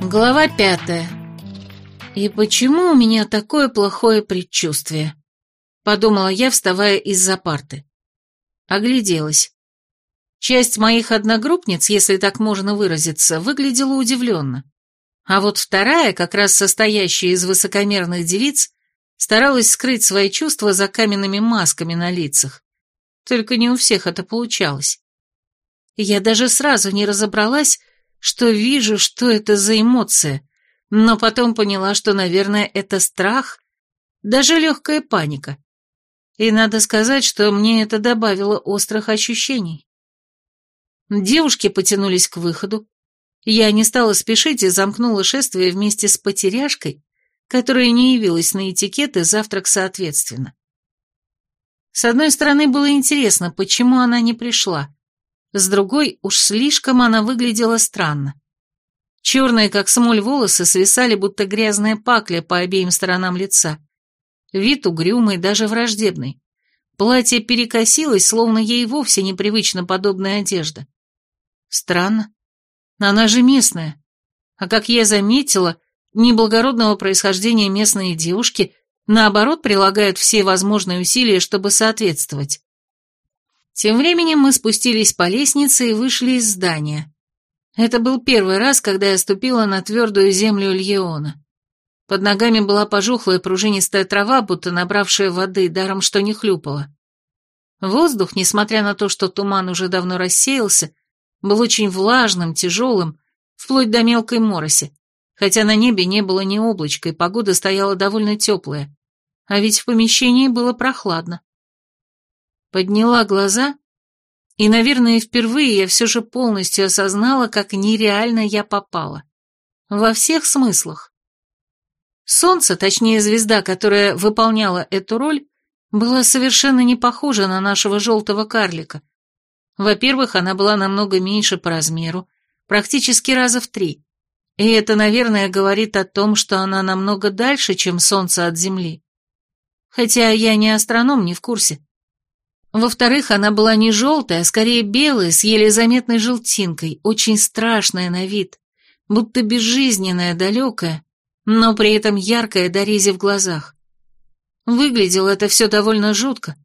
Глава пятая. И почему у меня такое плохое предчувствие? Подумала я, вставая из-за парты. Огляделась. Часть моих одногруппниц, если так можно выразиться, выглядела удивленно. А вот вторая, как раз состоящая из высокомерных девиц, старалась скрыть свои чувства за каменными масками на лицах. Только не у всех это получалось. Я даже сразу не разобралась, что вижу, что это за эмоция, но потом поняла, что, наверное, это страх, даже легкая паника. И надо сказать, что мне это добавило острых ощущений. Девушки потянулись к выходу. Я не стала спешить и замкнула шествие вместе с потеряшкой, которая не явилась на этикет и завтрак соответственно. С одной стороны, было интересно, почему она не пришла. С другой, уж слишком она выглядела странно. Черные, как смоль, волосы свисали, будто грязная пакля по обеим сторонам лица. Вид угрюмый, даже враждебный. Платье перекосилось, словно ей вовсе непривычно подобная одежда. Странно. Она же местная. А как я заметила, неблагородного происхождения местные девушки, наоборот, прилагают все возможные усилия, чтобы соответствовать. Тем временем мы спустились по лестнице и вышли из здания. Это был первый раз, когда я ступила на твердую землю Льеона. Под ногами была пожухлая пружинистая трава, будто набравшая воды, даром что не хлюпала. Воздух, несмотря на то, что туман уже давно рассеялся, был очень влажным, тяжелым, вплоть до мелкой мороси, хотя на небе не было ни облачка, и погода стояла довольно теплая, а ведь в помещении было прохладно. Подняла глаза, и, наверное, впервые я все же полностью осознала, как нереально я попала. Во всех смыслах. Солнце, точнее звезда, которая выполняла эту роль, была совершенно не похожа на нашего желтого карлика. Во-первых, она была намного меньше по размеру, практически раза в три. И это, наверное, говорит о том, что она намного дальше, чем Солнце от Земли. Хотя я не астроном, не в курсе. Во-вторых, она была не желтая, а скорее белая, с еле заметной желтинкой, очень страшная на вид, будто безжизненная, далекая, но при этом яркая до рези в глазах. Выглядело это все довольно жутко.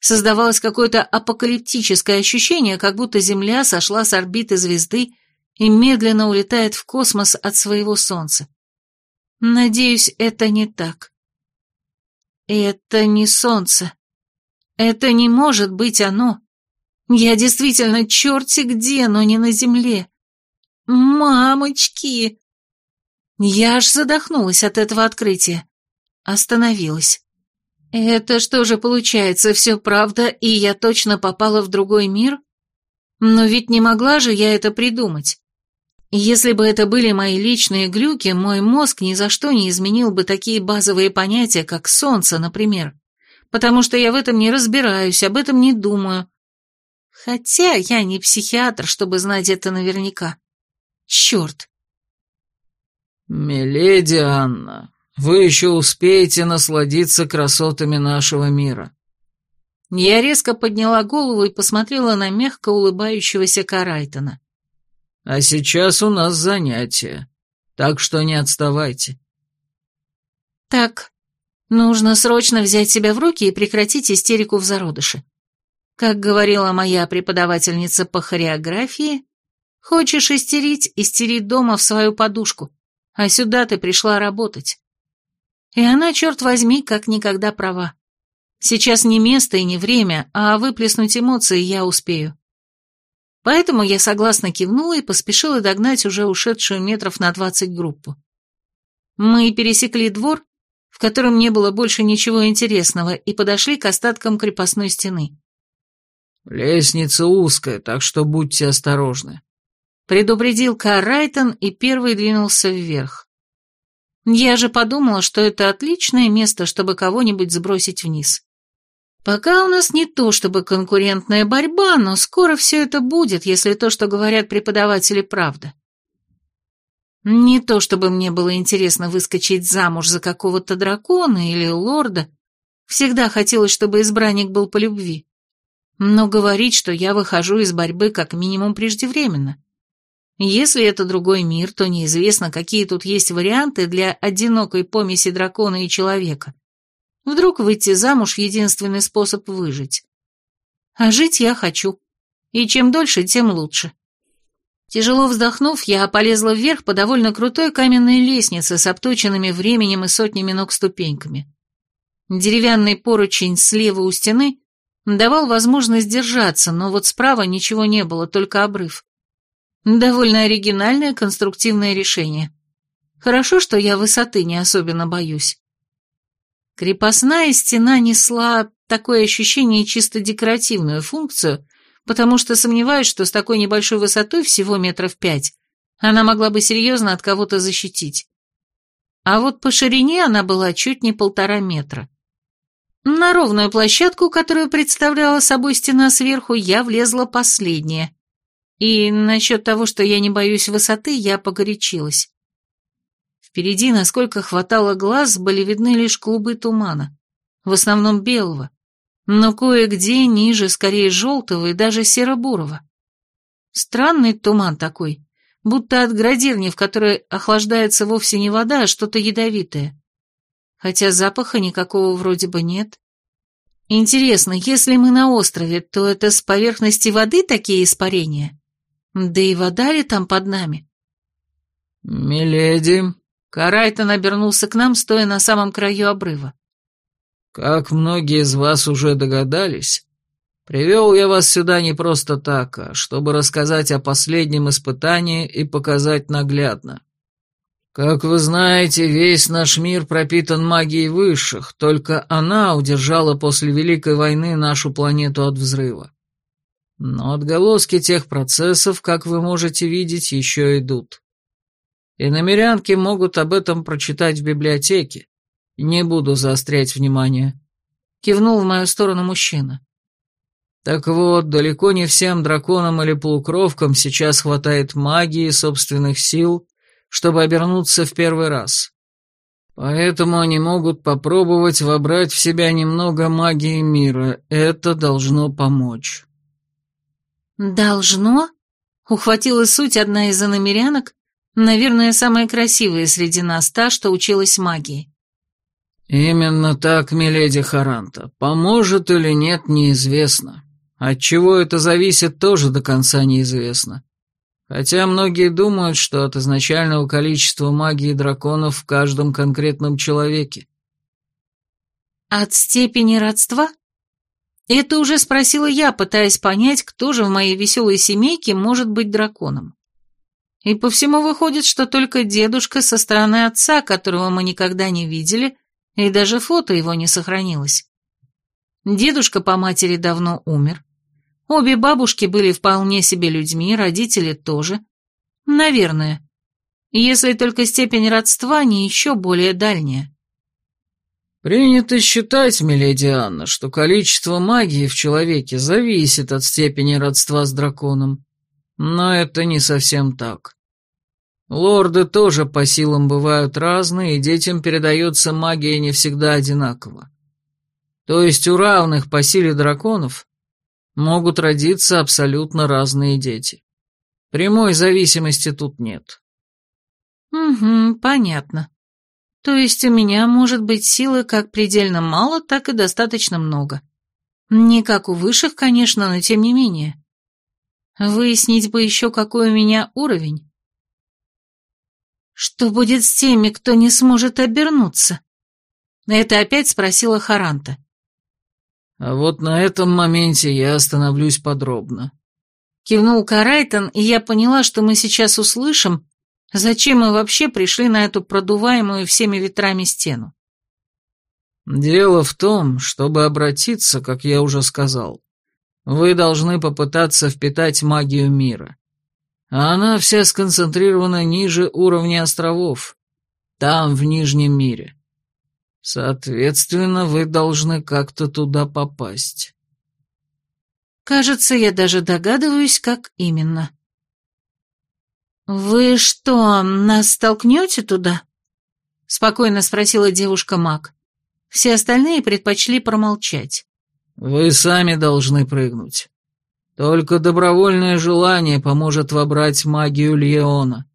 Создавалось какое-то апокалиптическое ощущение, как будто Земля сошла с орбиты звезды и медленно улетает в космос от своего Солнца. Надеюсь, это не так. Это не Солнце. Это не может быть оно. Я действительно черти где, но не на Земле. Мамочки! Я аж задохнулась от этого открытия. Остановилась. Это что же получается, все правда, и я точно попала в другой мир? Но ведь не могла же я это придумать. Если бы это были мои личные глюки, мой мозг ни за что не изменил бы такие базовые понятия, как солнце, например. Потому что я в этом не разбираюсь, об этом не думаю. Хотя я не психиатр, чтобы знать это наверняка. Черт. «Миледи Анна, вы еще успеете насладиться красотами нашего мира». Я резко подняла голову и посмотрела на мягко улыбающегося Карайтона. «А сейчас у нас занятие, так что не отставайте». «Так, нужно срочно взять себя в руки и прекратить истерику в зародыше. Как говорила моя преподавательница по хореографии, хочешь истерить, истери дома в свою подушку а сюда ты пришла работать. И она, черт возьми, как никогда права. Сейчас не место и не время, а выплеснуть эмоции я успею. Поэтому я согласно кивнула и поспешила догнать уже ушедшую метров на двадцать группу. Мы пересекли двор, в котором не было больше ничего интересного, и подошли к остаткам крепостной стены. «Лестница узкая, так что будьте осторожны», Предупредил Каррайтон и первый двинулся вверх. Я же подумала, что это отличное место, чтобы кого-нибудь сбросить вниз. Пока у нас не то чтобы конкурентная борьба, но скоро все это будет, если то, что говорят преподаватели, правда. Не то чтобы мне было интересно выскочить замуж за какого-то дракона или лорда, всегда хотелось, чтобы избранник был по любви. Но говорить, что я выхожу из борьбы как минимум преждевременно. Если это другой мир, то неизвестно, какие тут есть варианты для одинокой помеси дракона и человека. Вдруг выйти замуж – единственный способ выжить. А жить я хочу. И чем дольше, тем лучше. Тяжело вздохнув, я полезла вверх по довольно крутой каменной лестнице с обточенными временем и сотнями ног ступеньками. Деревянный поручень слева у стены давал возможность держаться, но вот справа ничего не было, только обрыв. Довольно оригинальное конструктивное решение. Хорошо, что я высоты не особенно боюсь. Крепостная стена несла такое ощущение чисто декоративную функцию, потому что сомневаюсь, что с такой небольшой высотой, всего метров пять, она могла бы серьезно от кого-то защитить. А вот по ширине она была чуть не полтора метра. На ровную площадку, которую представляла собой стена сверху, я влезла последняя, и насчет того, что я не боюсь высоты, я погорячилась. Впереди, насколько хватало глаз, были видны лишь клубы тумана, в основном белого, но кое-где ниже, скорее желтого и даже серо-бурого. Странный туман такой, будто от градирни, в которой охлаждается вовсе не вода, а что-то ядовитое. Хотя запаха никакого вроде бы нет. Интересно, если мы на острове, то это с поверхности воды такие испарения? Да и вода ли там под нами? «Миледи», — Карайтон обернулся к нам, стоя на самом краю обрыва. «Как многие из вас уже догадались, привел я вас сюда не просто так, а чтобы рассказать о последнем испытании и показать наглядно. Как вы знаете, весь наш мир пропитан магией высших, только она удержала после Великой войны нашу планету от взрыва. Но отголоски тех процессов, как вы можете видеть, еще идут. И намерянки могут об этом прочитать в библиотеке. Не буду заострять внимание. Кивнул в мою сторону мужчина. Так вот, далеко не всем драконам или полукровкам сейчас хватает магии и собственных сил, чтобы обернуться в первый раз. Поэтому они могут попробовать вобрать в себя немного магии мира. Это должно помочь. «Должно?» — ухватила суть одна из иномерянок, наверное, самая красивая среди нас, та, что училась магии. «Именно так, миледи Харанта. Поможет или нет, неизвестно. От чего это зависит, тоже до конца неизвестно. Хотя многие думают, что от изначального количества магии драконов в каждом конкретном человеке». «От степени родства?» Это уже спросила я, пытаясь понять, кто же в моей веселой семейке может быть драконом. И по всему выходит, что только дедушка со стороны отца, которого мы никогда не видели, и даже фото его не сохранилось. Дедушка по матери давно умер. Обе бабушки были вполне себе людьми, родители тоже. Наверное. Если только степень родства не еще более дальняя. «Принято считать, миледи Анна, что количество магии в человеке зависит от степени родства с драконом. Но это не совсем так. Лорды тоже по силам бывают разные, и детям передается магия не всегда одинаково. То есть у равных по силе драконов могут родиться абсолютно разные дети. Прямой зависимости тут нет». «Угу, понятно», то есть у меня может быть силы как предельно мало, так и достаточно много. Не как у высших, конечно, но тем не менее. Выяснить бы еще, какой у меня уровень. Что будет с теми, кто не сможет обернуться? Это опять спросила Харанта. А вот на этом моменте я остановлюсь подробно. Кивнул Карайтон, и я поняла, что мы сейчас услышим, Зачем мы вообще пришли на эту продуваемую всеми ветрами стену? Дело в том, чтобы обратиться, как я уже сказал, вы должны попытаться впитать магию мира. А она вся сконцентрирована ниже уровня островов, там, в Нижнем мире. Соответственно, вы должны как-то туда попасть. Кажется, я даже догадываюсь, как именно. «Вы что, нас столкнете туда?» — спокойно спросила девушка Мак. Все остальные предпочли промолчать. Вы сами должны прыгнуть. Только добровольное желание поможет вобрать магию Леона.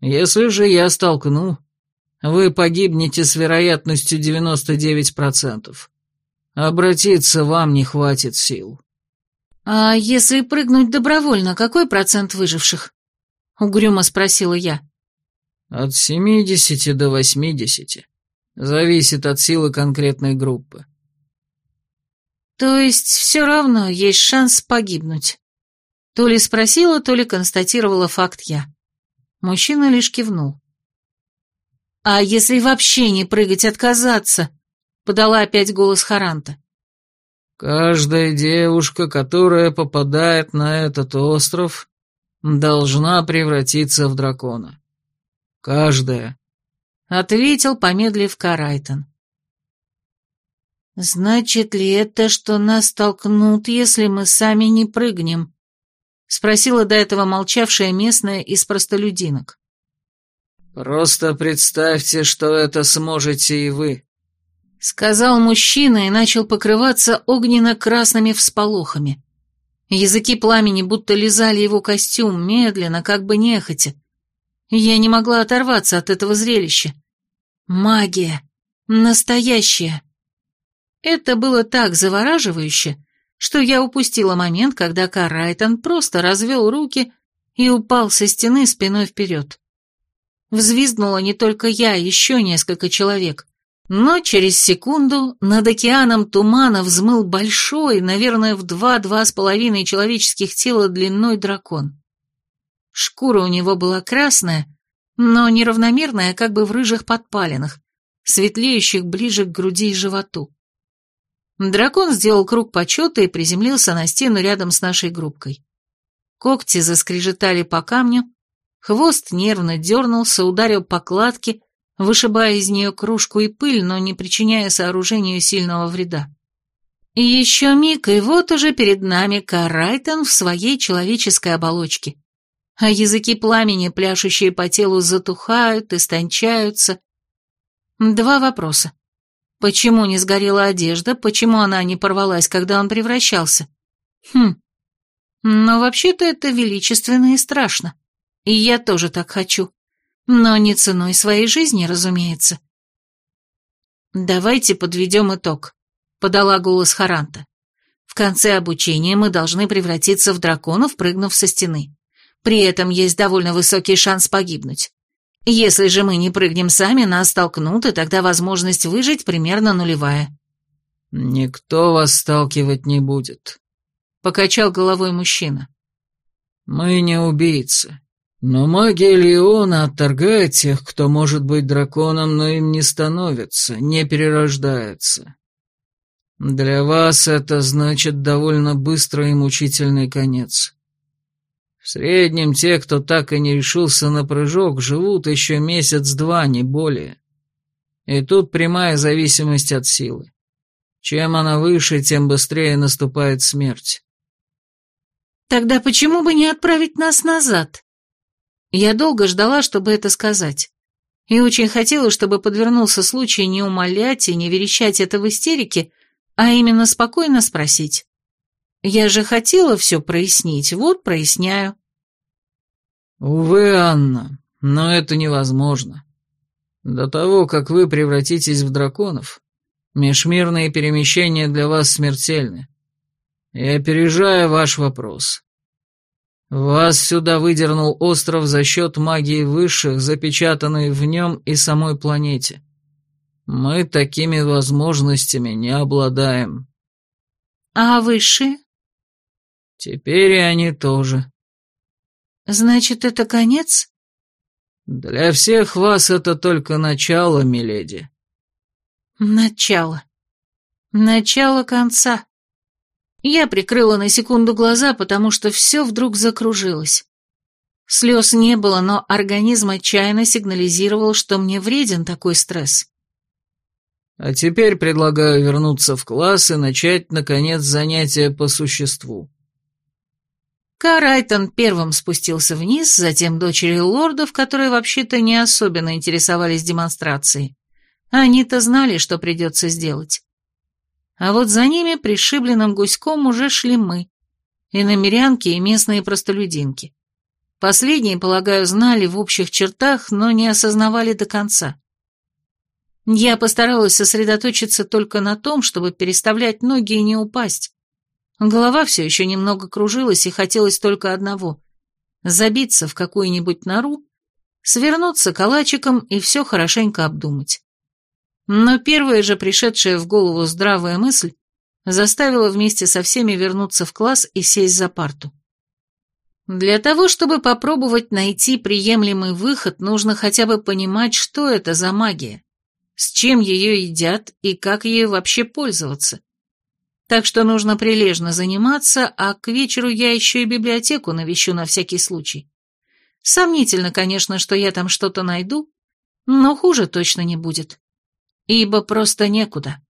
Если же я столкну, вы погибнете с вероятностью 99%. Обратиться вам не хватит сил. «А если прыгнуть добровольно, какой процент выживших?» — угрюмо спросила я. «От 70 до 80. Зависит от силы конкретной группы». «То есть все равно есть шанс погибнуть?» То ли спросила, то ли констатировала факт я. Мужчина лишь кивнул. «А если вообще не прыгать, отказаться?» — подала опять голос Харанта. Каждая девушка, которая попадает на этот остров, должна превратиться в дракона. Каждая. Ответил, помедлив Карайтон. «Значит ли это, что нас толкнут, если мы сами не прыгнем?» Спросила до этого молчавшая местная из простолюдинок. «Просто представьте, что это сможете и вы», Сказал мужчина и начал покрываться огненно-красными всполохами. Языки пламени будто лизали его костюм, медленно, как бы нехотя. Я не могла оторваться от этого зрелища. Магия. Настоящая. Это было так завораживающе, что я упустила момент, когда Карайтон просто развел руки и упал со стены спиной вперед. Взвизгнула не только я, еще несколько человек. Но через секунду над океаном тумана взмыл большой, наверное, в два-два с половиной человеческих тела длиной дракон. Шкура у него была красная, но неравномерная, как бы в рыжих подпалинах, светлеющих ближе к груди и животу. Дракон сделал круг почета и приземлился на стену рядом с нашей группкой. Когти заскрежетали по камню, хвост нервно дернулся, ударил по кладке, вышибая из нее кружку и пыль, но не причиняя сооружению сильного вреда. И еще миг, и вот уже перед нами Карайтон в своей человеческой оболочке. А языки пламени, пляшущие по телу, затухают, истончаются. Два вопроса. Почему не сгорела одежда, почему она не порвалась, когда он превращался? Хм. Но вообще-то это величественно и страшно. И я тоже так хочу. Но не ценой своей жизни, разумеется. «Давайте подведем итог», — подала голос Харанта. «В конце обучения мы должны превратиться в драконов, прыгнув со стены. При этом есть довольно высокий шанс погибнуть. Если же мы не прыгнем сами, нас столкнут, и тогда возможность выжить примерно нулевая». «Никто вас сталкивать не будет», — покачал головой мужчина. «Мы не убийцы. Но магия Леона отторгает тех, кто может быть драконом, но им не становится, не перерождается. Для вас это значит довольно быстрый и мучительный конец. В среднем те, кто так и не решился на прыжок, живут еще месяц-два, не более. И тут прямая зависимость от силы. Чем она выше, тем быстрее наступает смерть. Тогда почему бы не отправить нас назад? Я долго ждала, чтобы это сказать. И очень хотела, чтобы подвернулся случай не умолять и не верещать это в истерике, а именно спокойно спросить. Я же хотела все прояснить, вот проясняю. Увы, Анна, но это невозможно. До того, как вы превратитесь в драконов, межмирные перемещения для вас смертельны. Я опережаю ваш вопрос. Вас сюда выдернул остров за счет магии высших, запечатанной в нем и самой планете. Мы такими возможностями не обладаем. А высшие? Теперь и они тоже. Значит, это конец? Для всех вас это только начало, миледи. Начало. Начало конца. Я прикрыла на секунду глаза, потому что все вдруг закружилось. Слез не было, но организм отчаянно сигнализировал, что мне вреден такой стресс. А теперь предлагаю вернуться в класс и начать, наконец, занятия по существу. Карайтон первым спустился вниз, затем дочери лордов, которые вообще-то не особенно интересовались демонстрацией. Они-то знали, что придется сделать. А вот за ними пришибленным гуськом уже шли мы, и намерянки, и местные простолюдинки. Последние, полагаю, знали в общих чертах, но не осознавали до конца. Я постаралась сосредоточиться только на том, чтобы переставлять ноги и не упасть. Голова все еще немного кружилась, и хотелось только одного — забиться в какую-нибудь нору, свернуться калачиком и все хорошенько обдумать. Но первая же пришедшая в голову здравая мысль заставила вместе со всеми вернуться в класс и сесть за парту. Для того, чтобы попробовать найти приемлемый выход, нужно хотя бы понимать, что это за магия, с чем ее едят и как ею вообще пользоваться. Так что нужно прилежно заниматься, а к вечеру я еще и библиотеку навещу на всякий случай. Сомнительно, конечно, что я там что-то найду, но хуже точно не будет. Ибо просто некуда.